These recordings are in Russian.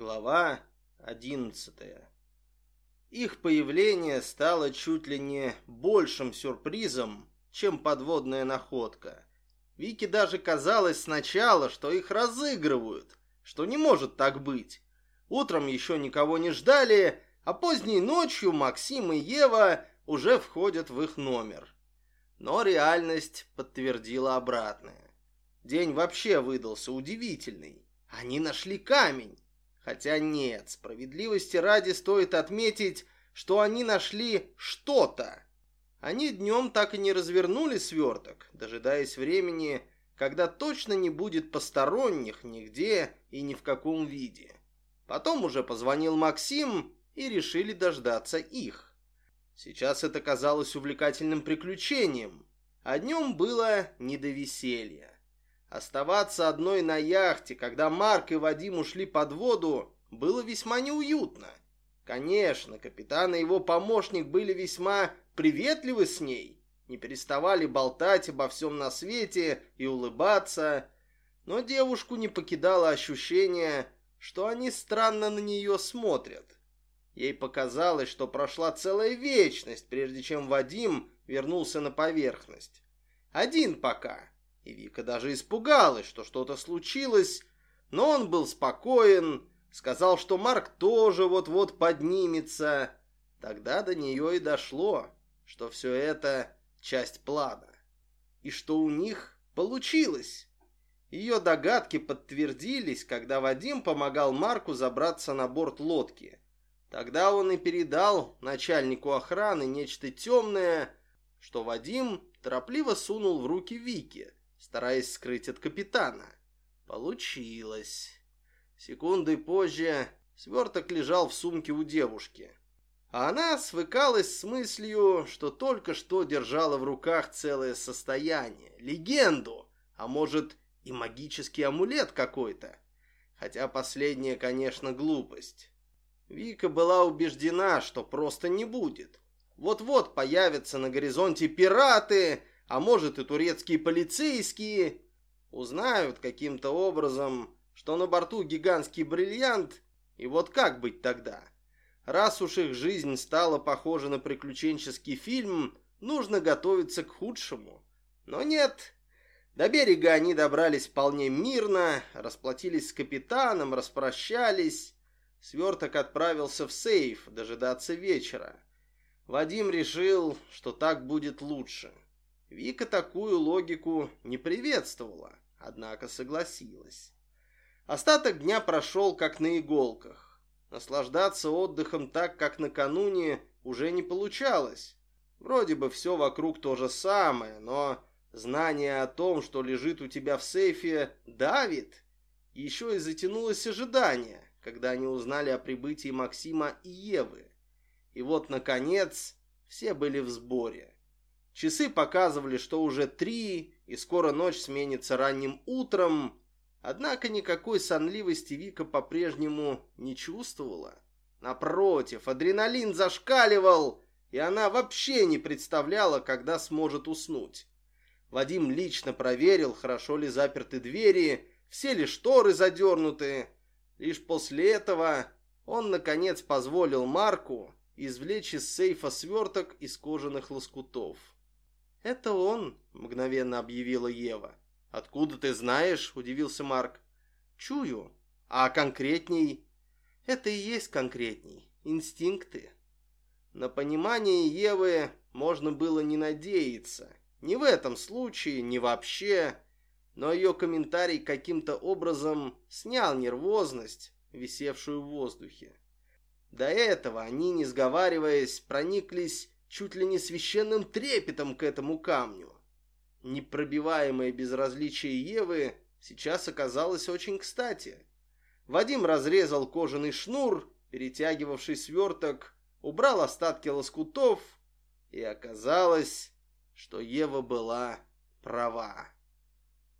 Глава одиннадцатая. Их появление стало чуть ли не большим сюрпризом, чем подводная находка. Вике даже казалось сначала, что их разыгрывают, что не может так быть. Утром еще никого не ждали, а поздней ночью Максим и Ева уже входят в их номер. Но реальность подтвердила обратное. День вообще выдался удивительный. Они нашли камень. Хотя нет, справедливости ради стоит отметить, что они нашли что-то. Они днем так и не развернули сверток, дожидаясь времени, когда точно не будет посторонних нигде и ни в каком виде. Потом уже позвонил Максим и решили дождаться их. Сейчас это казалось увлекательным приключением, а днем было не до веселья. Оставаться одной на яхте, когда Марк и Вадим ушли под воду, было весьма неуютно. Конечно, капитан и его помощник были весьма приветливы с ней, не переставали болтать обо всем на свете и улыбаться, но девушку не покидало ощущение, что они странно на нее смотрят. Ей показалось, что прошла целая вечность, прежде чем Вадим вернулся на поверхность. Один пока, и Вика даже испугалась, что что-то случилось, но он был спокоен, сказал, что Марк тоже вот-вот поднимется. Тогда до нее и дошло, что все это часть плана. И что у них получилось. Ее догадки подтвердились, когда Вадим помогал Марку забраться на борт лодки. Тогда он и передал начальнику охраны нечто темное, что Вадим торопливо сунул в руки Вики стараясь скрыть от капитана. Получилось. Секунды позже сверток лежал в сумке у девушки. А она свыкалась с мыслью, что только что держала в руках целое состояние, легенду, а может и магический амулет какой-то. Хотя последняя, конечно, глупость. Вика была убеждена, что просто не будет. Вот-вот появятся на горизонте пираты, а может и турецкие полицейские, узнают каким-то образом, что на борту гигантский бриллиант, и вот как быть тогда? Раз уж их жизнь стала похожа на приключенческий фильм, нужно готовиться к худшему. Но нет, до берега они добрались вполне мирно, расплатились с капитаном, распрощались. Сверток отправился в сейф дожидаться вечера. Вадим решил, что так будет лучше. Вика такую логику не приветствовала, однако согласилась. Остаток дня прошел как на иголках. Наслаждаться отдыхом так, как накануне, уже не получалось. Вроде бы все вокруг то же самое, но знание о том, что лежит у тебя в сейфе, давит. Еще и затянулось ожидание, когда они узнали о прибытии Максима и Евы. И вот, наконец, все были в сборе. Часы показывали, что уже три, и скоро ночь сменится ранним утром. Однако никакой сонливости Вика по-прежнему не чувствовала. Напротив, адреналин зашкаливал, и она вообще не представляла, когда сможет уснуть. Вадим лично проверил, хорошо ли заперты двери, все ли шторы задернуты. Лишь после этого он, наконец, позволил Марку извлечь из сейфа сверток из кожаных лоскутов. «Это он», — мгновенно объявила Ева. «Откуда ты знаешь?» — удивился Марк. «Чую. А конкретней?» «Это и есть конкретней. Инстинкты». На понимание Евы можно было не надеяться. Ни в этом случае, ни вообще. Но ее комментарий каким-то образом снял нервозность, висевшую в воздухе. До этого они, не сговариваясь, прониклись чуть ли не священным трепетом к этому камню. Непробиваемое безразличие Евы сейчас оказалось очень кстати. Вадим разрезал кожаный шнур, перетягивавший сверток, убрал остатки лоскутов, и оказалось, что Ева была права.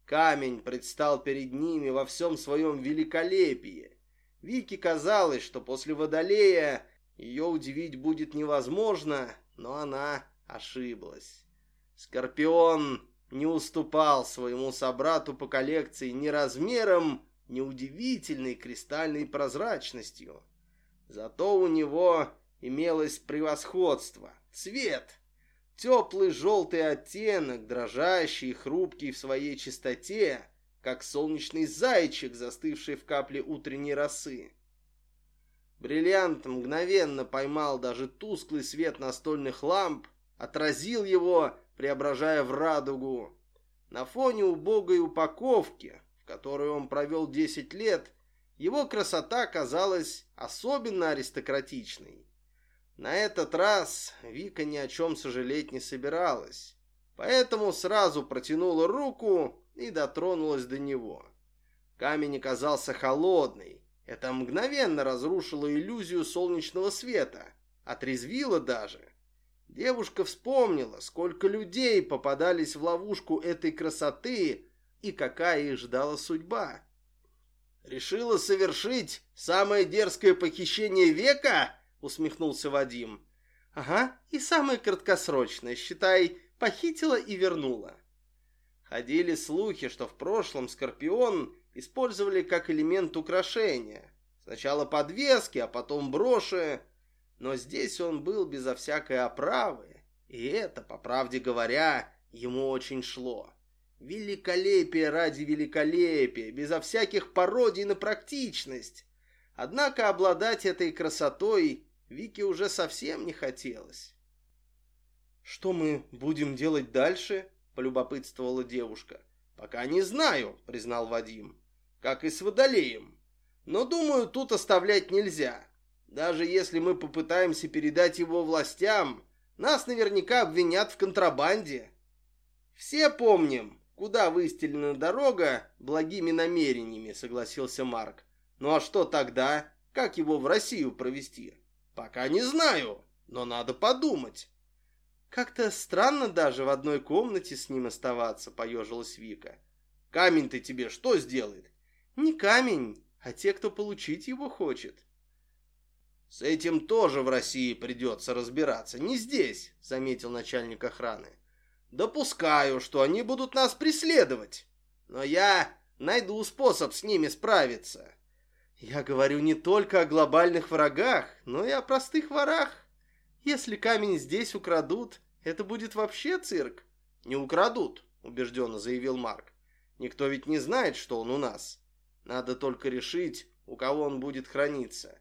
Камень предстал перед ними во всем своем великолепии. Вике казалось, что после Водолея ее удивить будет невозможно, но она ошиблась. Скорпион не уступал своему собрату по коллекции ни размером, неудивительной кристальной прозрачностью. Зато у него имелось превосходство. Цвет. Теплый желтый оттенок, дрожащий и хрупкий в своей чистоте, как солнечный зайчик, застывший в капле утренней росы. Бриллиант мгновенно поймал даже тусклый свет настольных ламп, отразил его, преображая в радугу. На фоне убогой упаковки, в которой он провел 10 лет, его красота казалась особенно аристократичной. На этот раз Вика ни о чем сожалеть не собиралась, поэтому сразу протянула руку и дотронулась до него. Камень оказался холодный. Это мгновенно разрушило иллюзию солнечного света, отрезвило даже. Девушка вспомнила, сколько людей попадались в ловушку этой красоты и какая их ждала судьба. «Решила совершить самое дерзкое похищение века?» — усмехнулся Вадим. «Ага, и самое краткосрочное, считай, похитила и вернула». Ходили слухи, что в прошлом Скорпион использовали как элемент украшения. Сначала подвески, а потом броши. Но здесь он был безо всякой оправы, и это, по правде говоря, ему очень шло. Великолепие ради великолепия, безо всяких пародий на практичность. Однако обладать этой красотой Вике уже совсем не хотелось. «Что мы будем делать дальше?» — полюбопытствовала девушка. «Пока не знаю», — признал Вадим. «Как и с Водолеем. Но, думаю, тут оставлять нельзя. Даже если мы попытаемся передать его властям, нас наверняка обвинят в контрабанде. Все помним, куда выстелена дорога благими намерениями», — согласился Марк. «Ну а что тогда? Как его в Россию провести?» Пока не знаю, но надо подумать. Как-то странно даже в одной комнате с ним оставаться, поежилась Вика. Камень-то тебе что сделает? Не камень, а те, кто получить его хочет. С этим тоже в России придется разбираться, не здесь, заметил начальник охраны. Допускаю, что они будут нас преследовать, но я найду способ с ними справиться. Я говорю не только о глобальных врагах, но и о простых ворах. Если камень здесь украдут, это будет вообще цирк. Не украдут, убежденно заявил Марк. Никто ведь не знает, что он у нас. Надо только решить, у кого он будет храниться.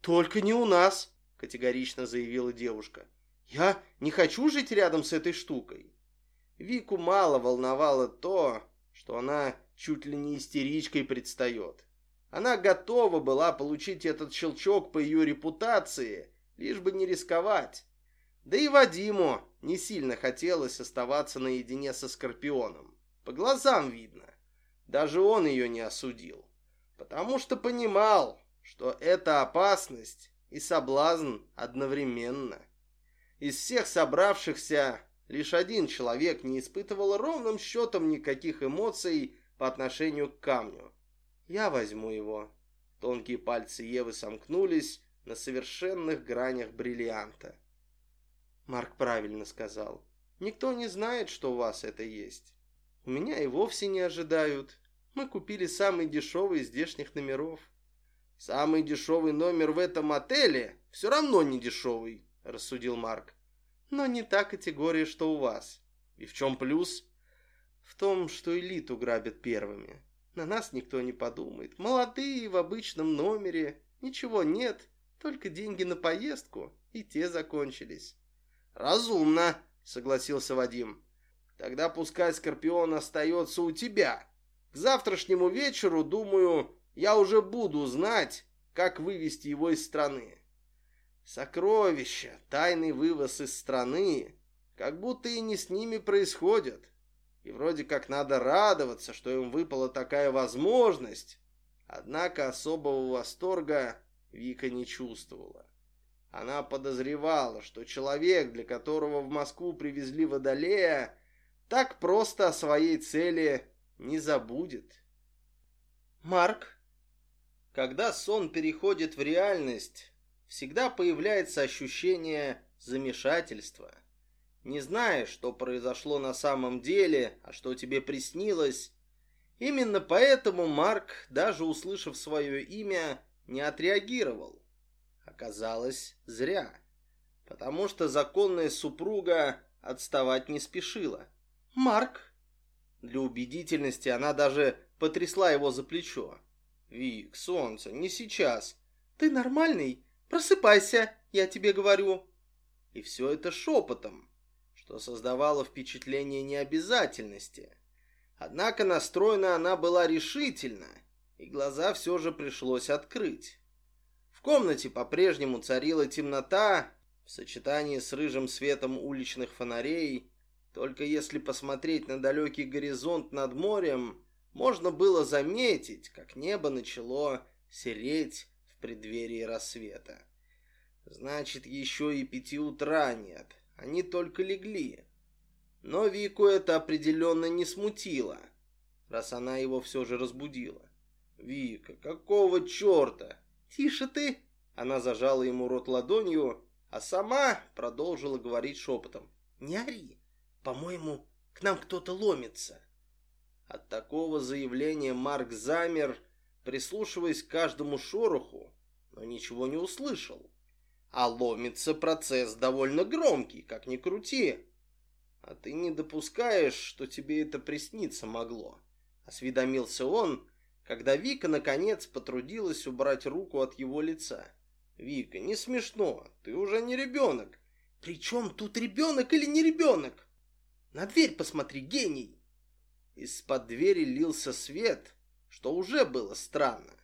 Только не у нас, категорично заявила девушка. Я не хочу жить рядом с этой штукой. Вику мало волновало то, что она чуть ли не истеричкой предстает. Она готова была получить этот щелчок по ее репутации, лишь бы не рисковать. Да и Вадиму не сильно хотелось оставаться наедине со Скорпионом. По глазам видно. Даже он ее не осудил. Потому что понимал, что это опасность и соблазн одновременно. Из всех собравшихся лишь один человек не испытывал ровным счетом никаких эмоций по отношению к камню. Я возьму его. Тонкие пальцы Евы сомкнулись на совершенных гранях бриллианта. Марк правильно сказал. Никто не знает, что у вас это есть. У меня и вовсе не ожидают. Мы купили самый дешевый из здешних номеров. Самый дешевый номер в этом отеле все равно не дешевый, рассудил Марк. Но не та категория, что у вас. И в чем плюс? В том, что элиту грабят первыми. На нас никто не подумает. Молодые в обычном номере. Ничего нет, только деньги на поездку, и те закончились. Разумно, согласился Вадим. Тогда пускай Скорпион остается у тебя. К завтрашнему вечеру, думаю, я уже буду знать, как вывести его из страны. Сокровища, тайный вывоз из страны, как будто и не с ними происходят. И вроде как надо радоваться, что им выпала такая возможность. Однако особого восторга Вика не чувствовала. Она подозревала, что человек, для которого в Москву привезли Водолея, так просто о своей цели не забудет. Марк, когда сон переходит в реальность, всегда появляется ощущение замешательства. Не знаешь, что произошло на самом деле, а что тебе приснилось, Именно поэтому Марк, даже услышав свое имя, не отреагировал. Оказалось, зря. Потому что законная супруга отставать не спешила. «Марк!» Для убедительности она даже потрясла его за плечо. «Вик, солнце, не сейчас. Ты нормальный? Просыпайся, я тебе говорю». И все это шепотом, что создавало впечатление необязательности. Однако настроена она была решительно, и глаза все же пришлось открыть. В комнате по-прежнему царила темнота, в сочетании с рыжим светом уличных фонарей, только если посмотреть на далекий горизонт над морем, можно было заметить, как небо начало сереть в преддверии рассвета. Значит, еще и пяти утра нет, они только легли. Но Вику это определенно не смутило, раз она его все же разбудила. «Вика, какого черта?» «Тише ты!» Она зажала ему рот ладонью, а сама продолжила говорить шепотом. «Не ори! По-моему, к нам кто-то ломится». От такого заявления Марк замер, прислушиваясь к каждому шороху, но ничего не услышал. А ломится процесс довольно громкий, как ни крути. А ты не допускаешь, что тебе это присниться могло? Осведомился он, когда Вика наконец потрудилась убрать руку от его лица. Вика, не смешно, ты уже не ребенок. При чем тут ребенок или не ребенок? На дверь посмотри, гений. Из-под двери лился свет, что уже было странно.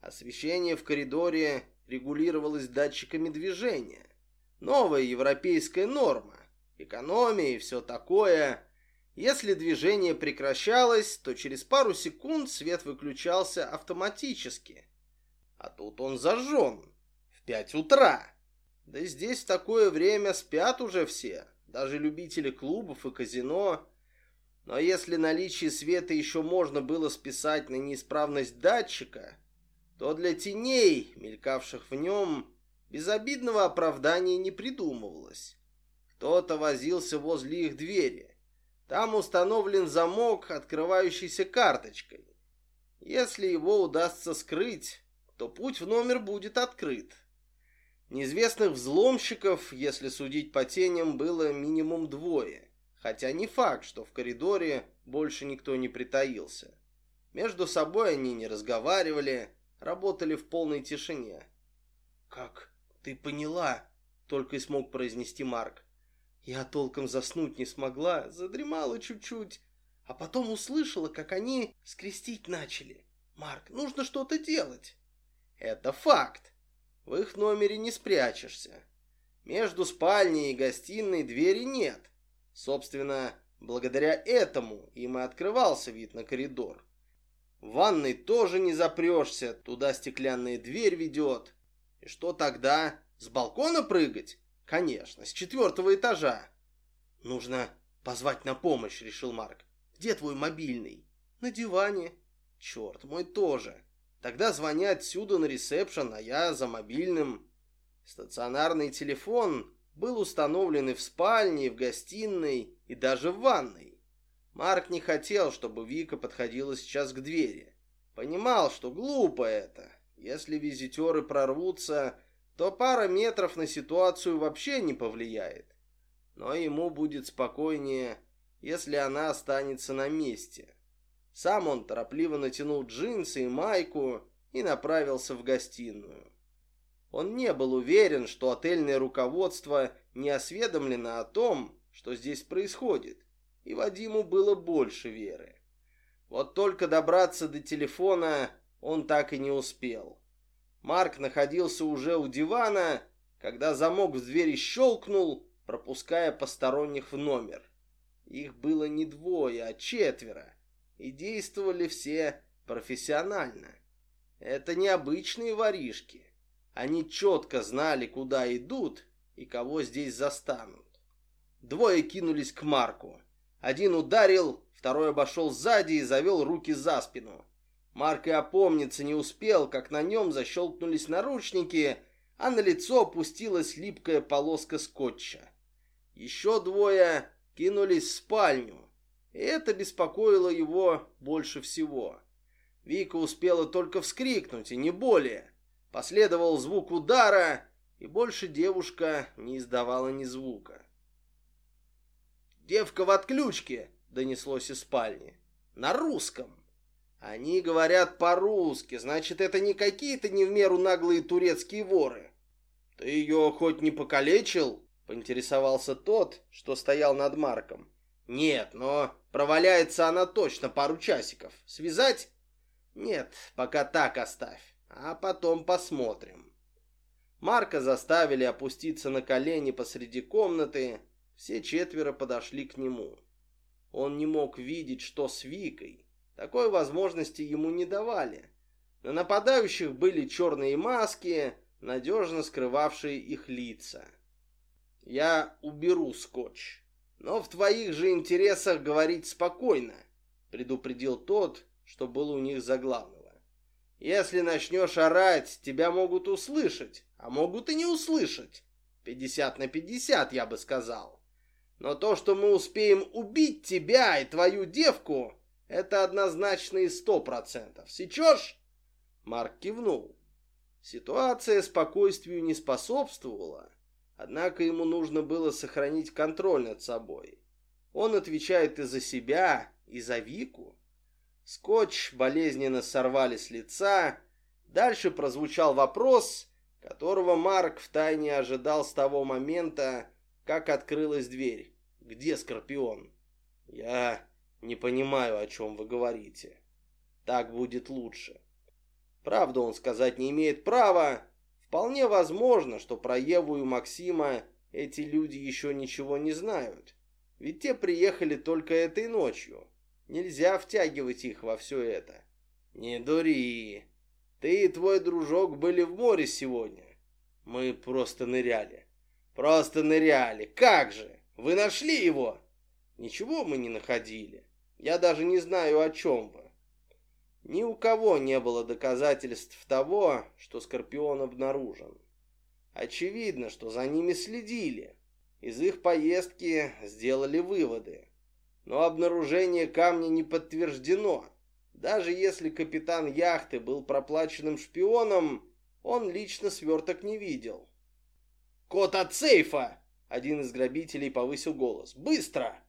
Освещение в коридоре регулировалось датчиками движения. Новая европейская норма. Экономия и все такое. Если движение прекращалось, то через пару секунд свет выключался автоматически. А тут он зажжен. В пять утра. Да здесь в такое время спят уже все. Даже любители клубов и казино. Но если наличие света еще можно было списать на неисправность датчика, то для теней, мелькавших в нем, безобидного оправдания не придумывалось. Кто-то возился возле их двери. Там установлен замок, открывающийся карточкой. Если его удастся скрыть, то путь в номер будет открыт. Неизвестных взломщиков, если судить по теням, было минимум двое. Хотя не факт, что в коридоре больше никто не притаился. Между собой они не разговаривали, работали в полной тишине. «Как ты поняла?» — только и смог произнести Марк. «Я толком заснуть не смогла, задремала чуть-чуть, а потом услышала, как они скрестить начали. Марк, нужно что-то делать». «Это факт. В их номере не спрячешься. Между спальней и гостиной двери нет. Собственно, благодаря этому им и открывался вид на коридор. В ванной тоже не запрешься, туда стеклянная дверь ведет. И что тогда? С балкона прыгать? Конечно, с четвертого этажа. Нужно позвать на помощь, решил Марк. Где твой мобильный? На диване. Черт, мой тоже. Тогда звони отсюда на ресепшн, а я за мобильным. Стационарный телефон был установлен и в спальне, и в гостиной, и даже в ванной. Марк не хотел, чтобы Вика подходила сейчас к двери. Понимал, что глупо это. Если визитеры прорвутся, то пара метров на ситуацию вообще не повлияет. Но ему будет спокойнее, если она останется на месте. Сам он торопливо натянул джинсы и майку и направился в гостиную. Он не был уверен, что отельное руководство не осведомлено о том, что здесь происходит и Вадиму было больше веры. Вот только добраться до телефона он так и не успел. Марк находился уже у дивана, когда замок в двери щелкнул, пропуская посторонних в номер. Их было не двое, а четверо, и действовали все профессионально. Это не обычные воришки. Они четко знали, куда идут и кого здесь застанут. Двое кинулись к Марку. Один ударил, второй обошел сзади и завел руки за спину. Марк и опомниться не успел, как на нем защелкнулись наручники, а на лицо опустилась липкая полоска скотча. Еще двое кинулись в спальню. И это беспокоило его больше всего. Вика успела только вскрикнуть, и не более. Последовал звук удара, и больше девушка не издавала ни звука. «Девка в отключке!» — донеслось из спальни. «На русском!» «Они говорят по-русски, значит, это не какие-то не в меру наглые турецкие воры!» «Ты ее хоть не покалечил?» — поинтересовался тот, что стоял над Марком. «Нет, но проваляется она точно пару часиков. Связать?» «Нет, пока так оставь, а потом посмотрим». Марка заставили опуститься на колени посреди комнаты, все четверо подошли к нему. Он не мог видеть, что с Викой. Такой возможности ему не давали. На нападающих были черные маски, надежно скрывавшие их лица. «Я уберу скотч, но в твоих же интересах говорить спокойно», предупредил тот, что был у них за главного. «Если начнешь орать, тебя могут услышать, а могут и не услышать. Пятьдесят на пятьдесят, я бы сказал. Но то, что мы успеем убить тебя и твою девку, это однозначно и сто процентов. Сечешь?» Марк кивнул. Ситуация спокойствию не способствовала, однако ему нужно было сохранить контроль над собой. Он отвечает и за себя, и за Вику. Скотч болезненно сорвали с лица. Дальше прозвучал вопрос, которого Марк втайне ожидал с того момента, как открылась дверь. «Где Скорпион?» «Я не понимаю, о чем вы говорите. Так будет лучше». Правду он сказать не имеет права. Вполне возможно, что про Еву и Максима эти люди еще ничего не знают. Ведь те приехали только этой ночью. Нельзя втягивать их во все это. Не дури. Ты и твой дружок были в море сегодня. Мы просто ныряли. Просто ныряли. Как же? Вы нашли его? Ничего мы не находили. Я даже не знаю, о чем вы. Ни у кого не было доказательств того, что Скорпион обнаружен. Очевидно, что за ними следили. Из их поездки сделали выводы. Но обнаружение камня не подтверждено. Даже если капитан яхты был проплаченным шпионом, он лично сверток не видел. «Кот от сейфа!» Один из грабителей повысил голос. «Быстро!»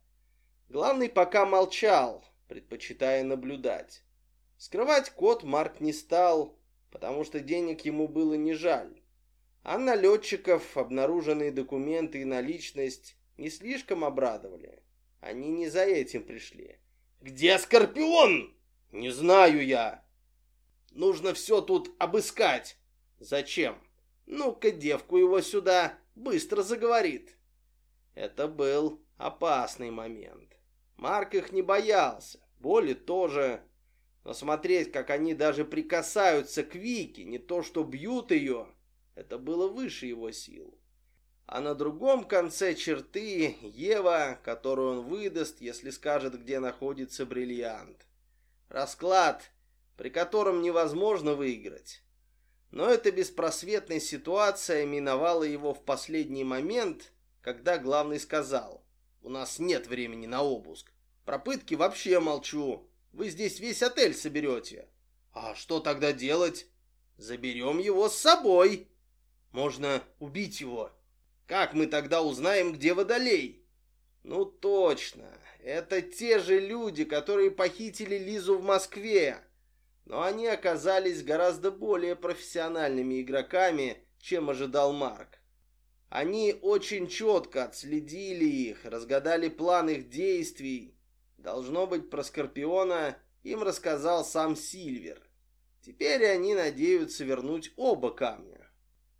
Главный пока молчал, предпочитая наблюдать. Скрывать код Марк не стал, потому что денег ему было не жаль. А налетчиков обнаруженные документы и наличность не слишком обрадовали. Они не за этим пришли. «Где Скорпион?» «Не знаю я». «Нужно все тут обыскать». «Зачем?» Ну-ка, девку его сюда, быстро заговорит. Это был опасный момент. Марк их не боялся, боли тоже. Но смотреть, как они даже прикасаются к Вике, не то что бьют ее, это было выше его сил. А на другом конце черты Ева, которую он выдаст, если скажет, где находится бриллиант. Расклад, при котором невозможно выиграть. Но эта беспросветная ситуация миновала его в последний момент, когда главный сказал, «У нас нет времени на обыск. Про пытки вообще молчу. Вы здесь весь отель соберете. А что тогда делать? Заберем его с собой. Можно убить его. Как мы тогда узнаем, где Водолей? Ну точно, это те же люди, которые похитили Лизу в Москве но они оказались гораздо более профессиональными игроками, чем ожидал Марк. Они очень четко отследили их, разгадали план их действий. Должно быть, про Скорпиона им рассказал сам Сильвер. Теперь они надеются вернуть оба камня.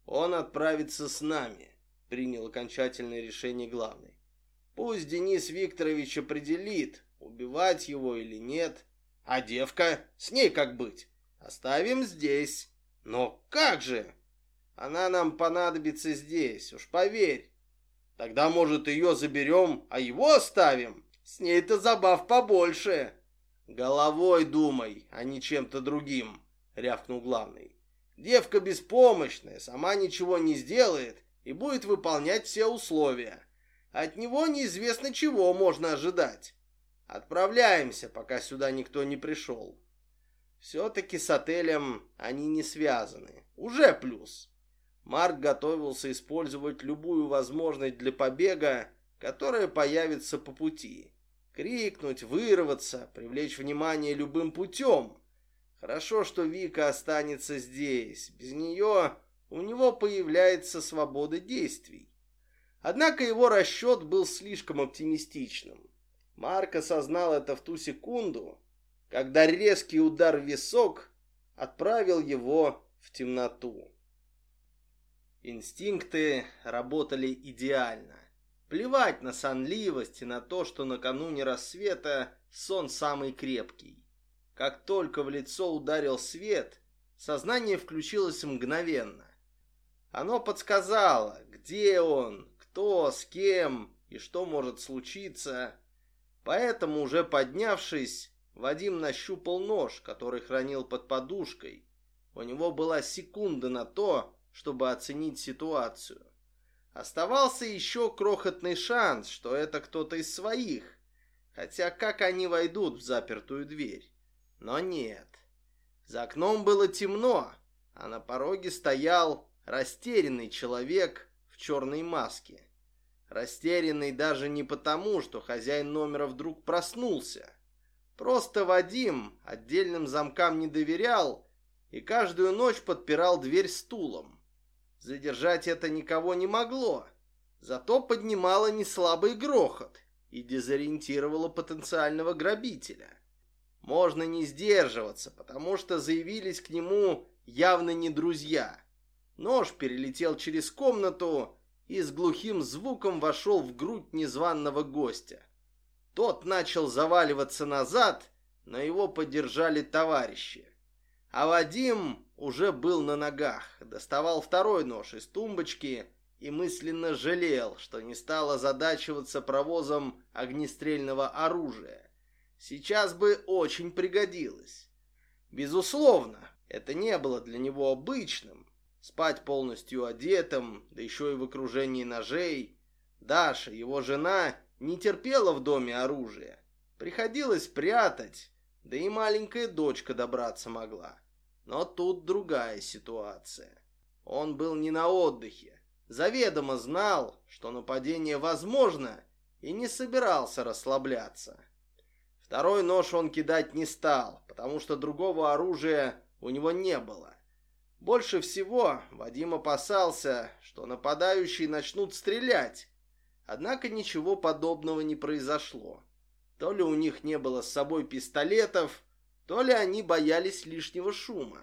Он отправится с нами, принял окончательное решение главный. Пусть Денис Викторович определит, убивать его или нет – а девка, с ней как быть? Оставим здесь. Но как же? Она нам понадобится здесь, уж поверь. Тогда, может, ее заберем, а его оставим? С ней-то забав побольше. Головой думай, а не чем-то другим, рявкнул главный. Девка беспомощная, сама ничего не сделает и будет выполнять все условия. От него неизвестно чего можно ожидать. Отправляемся, пока сюда никто не пришел. Все-таки с отелем они не связаны. Уже плюс. Марк готовился использовать любую возможность для побега, которая появится по пути. Крикнуть, вырваться, привлечь внимание любым путем. Хорошо, что Вика останется здесь. Без нее у него появляется свобода действий. Однако его расчет был слишком оптимистичным. Марк осознал это в ту секунду, когда резкий удар в висок отправил его в темноту. Инстинкты работали идеально. Плевать на сонливость и на то, что накануне рассвета сон самый крепкий. Как только в лицо ударил свет, сознание включилось мгновенно. Оно подсказало, где он, кто, с кем и что может случиться. Поэтому, уже поднявшись, Вадим нащупал нож, который хранил под подушкой. У него была секунда на то, чтобы оценить ситуацию. Оставался еще крохотный шанс, что это кто-то из своих. Хотя как они войдут в запертую дверь? Но нет. За окном было темно, а на пороге стоял растерянный человек в черной маске. Растерянный даже не потому, что хозяин номера вдруг проснулся. Просто Вадим отдельным замкам не доверял и каждую ночь подпирал дверь стулом. Задержать это никого не могло, зато поднимало неслабый грохот и дезориентировало потенциального грабителя. Можно не сдерживаться, потому что заявились к нему явно не друзья. Нож перелетел через комнату и с глухим звуком вошел в грудь незваного гостя. Тот начал заваливаться назад, но его поддержали товарищи. А Вадим уже был на ногах, доставал второй нож из тумбочки и мысленно жалел, что не стал озадачиваться провозом огнестрельного оружия. Сейчас бы очень пригодилось. Безусловно, это не было для него обычным. Спать полностью одетым, да еще и в окружении ножей. Даша, его жена, не терпела в доме оружия. Приходилось прятать, да и маленькая дочка добраться могла. Но тут другая ситуация. Он был не на отдыхе. Заведомо знал, что нападение возможно, и не собирался расслабляться. Второй нож он кидать не стал, потому что другого оружия у него не было. Больше всего Вадим опасался, что нападающие начнут стрелять. Однако ничего подобного не произошло. То ли у них не было с собой пистолетов, то ли они боялись лишнего шума.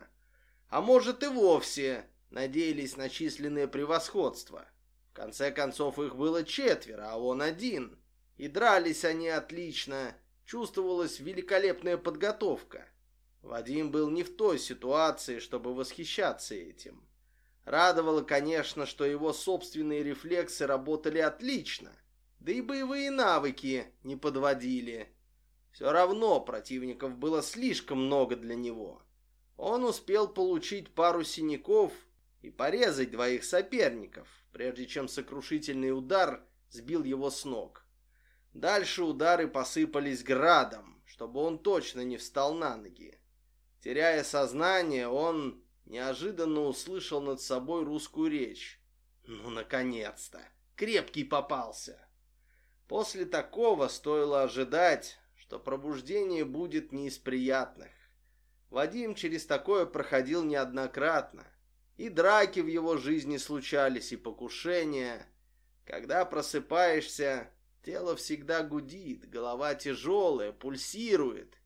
А может и вовсе надеялись на численное превосходство. В конце концов их было четверо, а он один. И дрались они отлично, чувствовалась великолепная подготовка. Вадим был не в той ситуации, чтобы восхищаться этим. Радовало, конечно, что его собственные рефлексы работали отлично, да и боевые навыки не подводили. Все равно противников было слишком много для него. Он успел получить пару синяков и порезать двоих соперников, прежде чем сокрушительный удар сбил его с ног. Дальше удары посыпались градом, чтобы он точно не встал на ноги. Теряя сознание, он неожиданно услышал над собой русскую речь. Ну, наконец-то! Крепкий попался! После такого стоило ожидать, что пробуждение будет не из приятных. Вадим через такое проходил неоднократно. И драки в его жизни случались, и покушения. Когда просыпаешься, тело всегда гудит, голова тяжелая, пульсирует.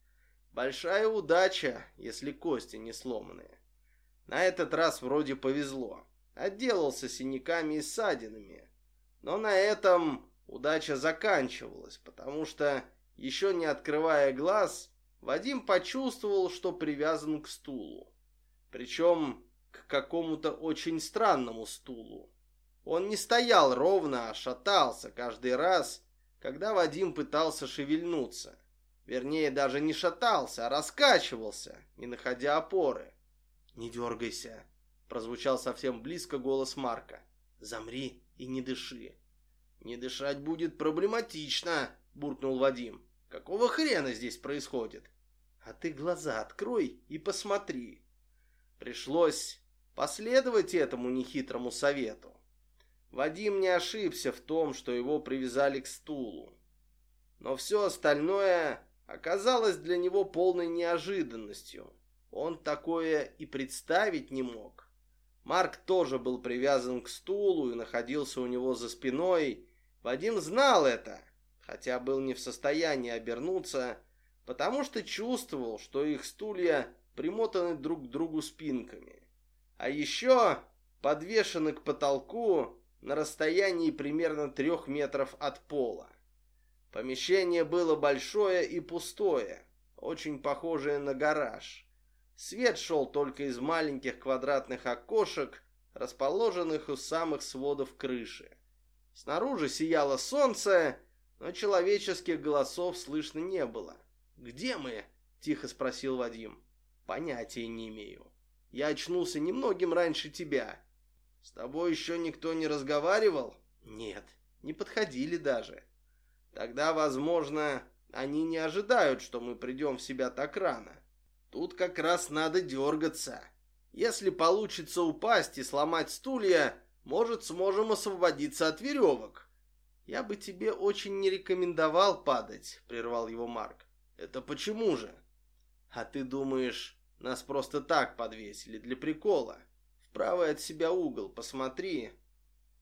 Большая удача, если кости не сломанные. На этот раз вроде повезло. Отделался синяками и ссадинами. Но на этом удача заканчивалась, потому что еще не открывая глаз, Вадим почувствовал, что привязан к стулу. Причем к какому-то очень странному стулу. Он не стоял ровно, а шатался каждый раз, когда Вадим пытался шевельнуться. Вернее, даже не шатался, а раскачивался, не находя опоры. «Не дергайся», — прозвучал совсем близко голос Марка. «Замри и не дыши». «Не дышать будет проблематично», буркнул Вадим. Какого хрена здесь происходит? А ты глаза открой и посмотри. Пришлось последовать этому нехитрому совету. Вадим не ошибся в том, что его привязали к стулу. Но все остальное оказалось для него полной неожиданностью. Он такое и представить не мог. Марк тоже был привязан к стулу и находился у него за спиной. Вадим знал это, хотя был не в состоянии обернуться, потому что чувствовал, что их стулья примотаны друг к другу спинками. А еще подвешены к потолку на расстоянии примерно трех метров от пола. Помещение было большое и пустое, очень похожее на гараж. Свет шел только из маленьких квадратных окошек, расположенных у самых сводов крыши. Снаружи сияло солнце, но человеческих голосов слышно не было. «Где мы?» – тихо спросил Вадим. «Понятия не имею. Я очнулся немногим раньше тебя. С тобой еще никто не разговаривал?» «Нет, не подходили даже. Тогда, возможно, они не ожидают, что мы придем в себя так рано. Тут как раз надо дергаться. Если получится упасть и сломать стулья, может, сможем освободиться от веревок. Я бы тебе очень не рекомендовал падать, прервал его Марк. Это почему же? А ты думаешь, нас просто так подвесили для прикола? В правый от себя угол, посмотри.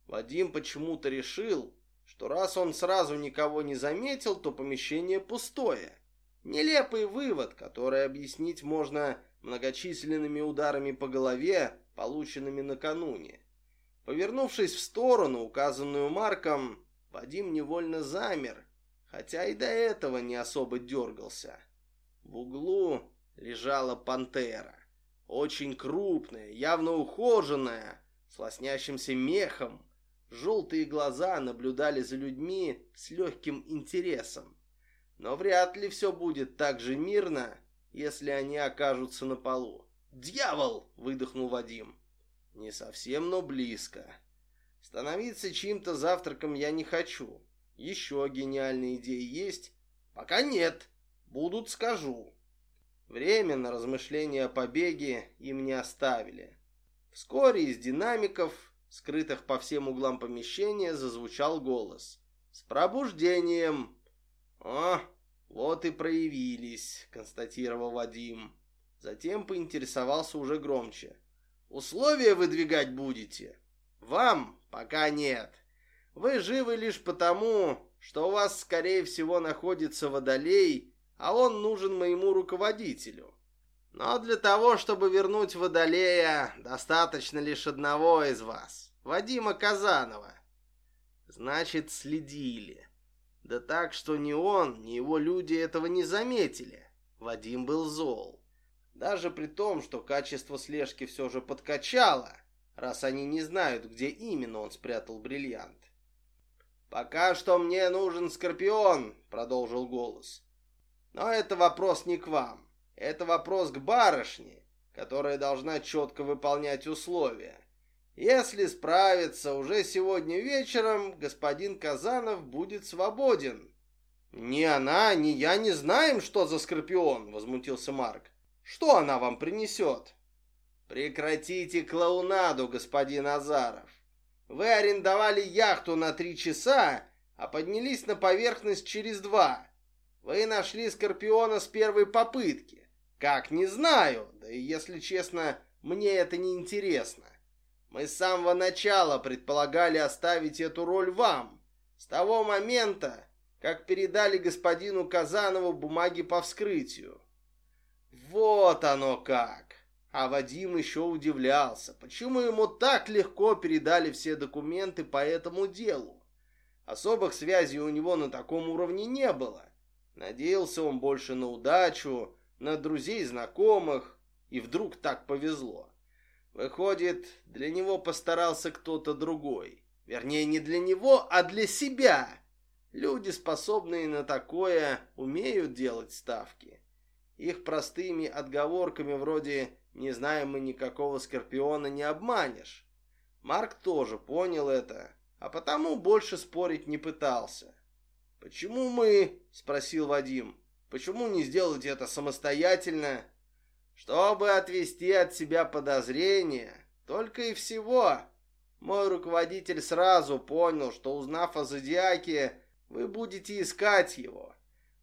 Вадим почему-то решил, что раз он сразу никого не заметил, то помещение пустое. Нелепый вывод, который объяснить можно многочисленными ударами по голове, полученными накануне. Повернувшись в сторону, указанную Марком, Вадим невольно замер, хотя и до этого не особо дергался. В углу лежала пантера. Очень крупная, явно ухоженная, с лоснящимся мехом. Желтые глаза наблюдали за людьми с легким интересом. Но вряд ли все будет так же мирно, если они окажутся на полу. «Дьявол!» — выдохнул Вадим. «Не совсем, но близко. Становиться чьим-то завтраком я не хочу. Еще гениальные идеи есть?» «Пока нет. Будут, скажу». Время на размышления о побеге им не оставили. Вскоре из динамиков, скрытых по всем углам помещения, зазвучал голос. «С пробуждением!» «О, вот и проявились», — констатировал Вадим. Затем поинтересовался уже громче. «Условия выдвигать будете?» «Вам пока нет. Вы живы лишь потому, что у вас, скорее всего, находится водолей, а он нужен моему руководителю. Но для того, чтобы вернуть водолея, достаточно лишь одного из вас, Вадима Казанова. Значит, следили. Да так, что ни он, ни его люди этого не заметили. Вадим был зол. Даже при том, что качество слежки все же подкачало, раз они не знают, где именно он спрятал бриллиант. «Пока что мне нужен Скорпион», — продолжил голос. «Но это вопрос не к вам. Это вопрос к барышне, которая должна четко выполнять условия. Если справится уже сегодня вечером, господин Казанов будет свободен. Ни она, ни я не знаем, что за скорпион, возмутился Марк. Что она вам принесет? Прекратите клоунаду, господин Азаров. Вы арендовали яхту на три часа, а поднялись на поверхность через два. Вы нашли скорпиона с первой попытки. Как, не знаю, да и если честно, мне это не интересно. Мы с самого начала предполагали оставить эту роль вам. С того момента, как передали господину Казанову бумаги по вскрытию. Вот оно как. А Вадим еще удивлялся, почему ему так легко передали все документы по этому делу. Особых связей у него на таком уровне не было. Надеялся он больше на удачу, на друзей знакомых, и вдруг так повезло. Выходит, для него постарался кто-то другой. Вернее, не для него, а для себя. Люди, способные на такое, умеют делать ставки. Их простыми отговорками вроде «не знаем мы никакого Скорпиона» не обманешь. Марк тоже понял это, а потому больше спорить не пытался. «Почему мы?» — спросил Вадим. «Почему не сделать это самостоятельно?» «Чтобы отвести от себя подозрения, только и всего. Мой руководитель сразу понял, что узнав о Зодиаке, вы будете искать его.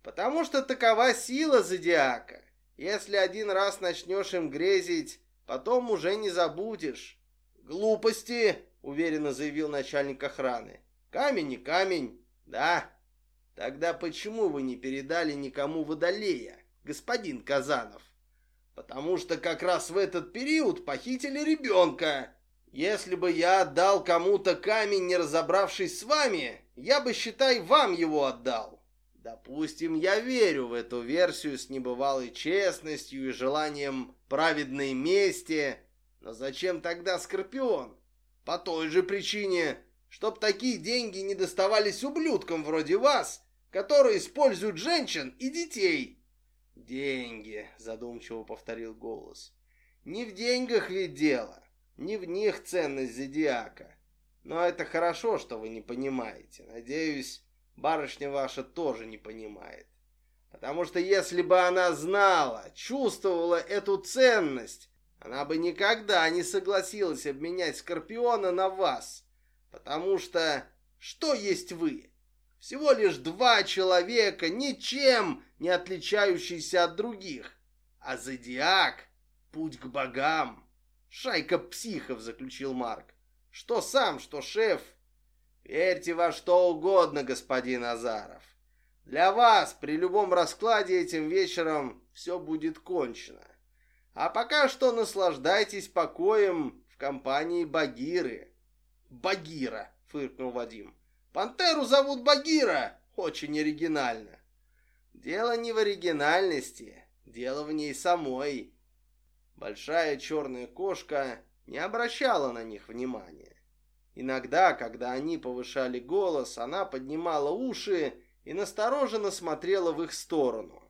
Потому что такова сила Зодиака. Если один раз начнешь им грезить, потом уже не забудешь. Глупости, уверенно заявил начальник охраны. Камень не камень, да. Тогда почему вы не передали никому Водолея, господин Казанов? Потому что как раз в этот период похитили ребенка. Если бы я отдал кому-то камень, не разобравшись с вами, я бы, считай, вам его отдал. Допустим, я верю в эту версию с небывалой честностью и желанием праведной мести, но зачем тогда Скорпион? По той же причине, чтоб такие деньги не доставались ублюдкам вроде вас, которые используют женщин и детей. Деньги, задумчиво повторил голос. Не в деньгах ведь дело. Не в них ценность зодиака. Но это хорошо, что вы не понимаете. Надеюсь, барышня ваша тоже не понимает. Потому что если бы она знала, чувствовала эту ценность, она бы никогда не согласилась обменять Скорпиона на вас. Потому что что есть вы? Всего лишь два человека, ничем не отличающиеся от других. А зодиак — путь к богам. Шайка психов, заключил Марк. Что сам, что шеф. Верьте во что угодно, господин Азаров. Для вас при любом раскладе этим вечером все будет кончено. А пока что наслаждайтесь покоем в компании Багиры. Багира, фыркнул Вадим. Пантеру зовут Багира. Очень оригинально. Дело не в оригинальности, дело в ней самой. Большая черная кошка не обращала на них внимания. Иногда, когда они повышали голос, она поднимала уши и настороженно смотрела в их сторону.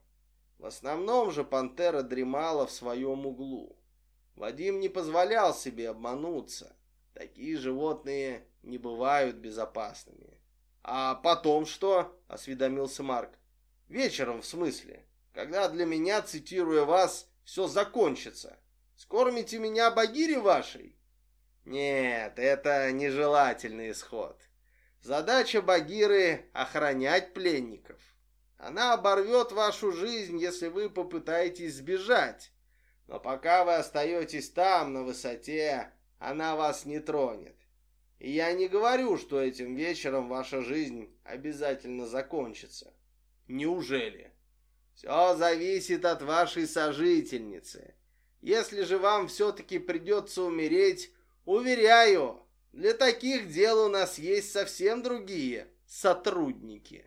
В основном же пантера дремала в своем углу. Вадим не позволял себе обмануться. Такие животные не бывают безопасными. «А потом что?» – осведомился Марк. «Вечером, в смысле? Когда для меня, цитируя вас, все закончится. Скормите меня Багире вашей? Нет, это нежелательный исход. Задача Багиры — охранять пленников. Она оборвет вашу жизнь, если вы попытаетесь сбежать. Но пока вы остаетесь там, на высоте, она вас не тронет. И я не говорю, что этим вечером ваша жизнь обязательно закончится. Неужели? Все зависит от вашей сожительницы. Если же вам все-таки придется умереть, уверяю, для таких дел у нас есть совсем другие сотрудники.